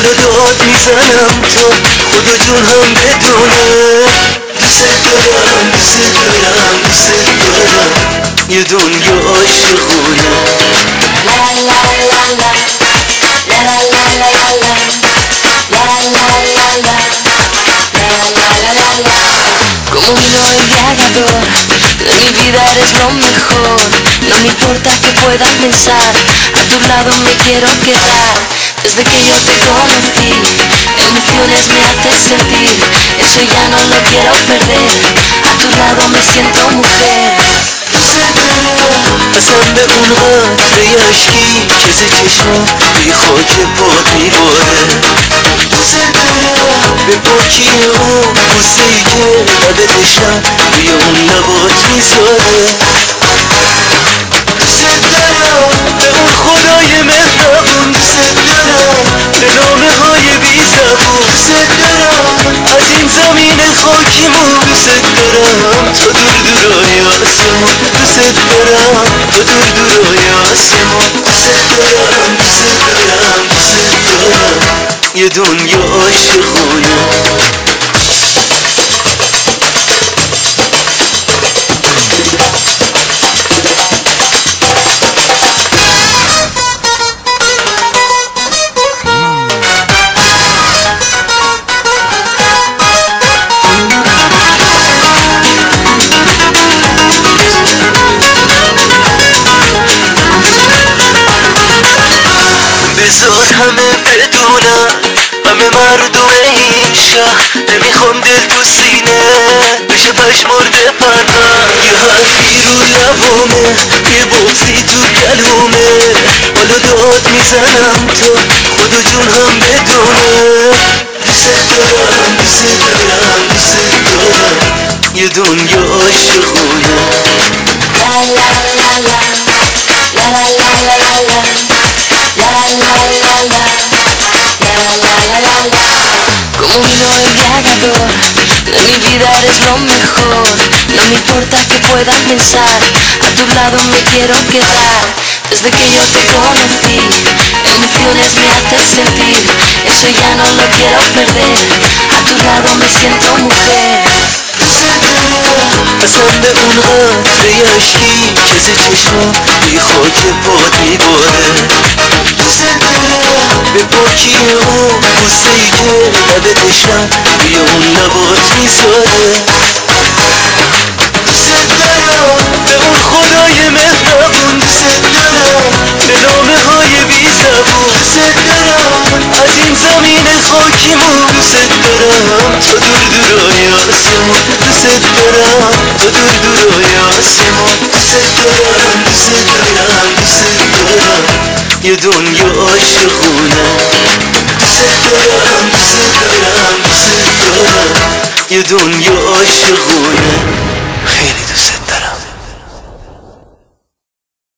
حالا داد می‌زنم تا خدا جون هم بدونه دوست دارم دوست دارم دوست دارم یه دنیا عاشقونه Como vino embriagador De mi vida eres lo mejor No me importa que puedan pensar A tu lado me quiero quedar Desde que yo te conocí Emociones me haces sentir. Eso ya no lo quiero perder. A tu lado me siento mujer. اصلا به اون قطره که ز چشما بی خاک پاد میباره. به پاکی اون بوسه ای که لب دشم روی اون لبات می‌ذاره. خاکیمون دوست دارم تا دور دورای آسمون دوست دارم تا دور دورای آسمون دوست دارم دوست دارم دوست دارم یه دنیا عاشقونه بذار همه بدونم همه مردم این شهر نمی‌خوام دل تو سینه بشه پشمرده پرم یه حرفی رو لبامه یه بغزی تو گلومه حالا داد می‌زنم تا خدا جون هم بدونه. دوست دارم دوست دارم دوست دارم. یه دنیا عاشقونه. La la la la La la mi vida eres lo mejor No me importa que puedan pensar A tu lado me quiero quedar Desde que yo te conocí Emociones me haces sentir Eso ya no lo quiero perder A tu lado me siento mujer اصلا به اون قطره عشقی که ز چشما بی خاک پاد میباره دوست پاکی اون بوسه ای که لب دشم روی اون لبات می‌ذاره دوست دارم به اون خدای مهربون. دوست دارم به نامه های بی زبون. دوست دارم از این زمین خاکیمون. دوست دارم تا دور دورای آسمون دوست دارم تا دور دورای آسمون دوست دارم. یه دنیا عاشقونه دوست دارم دوست دارم دوست دارم یه دنیا عاشقونه خیلی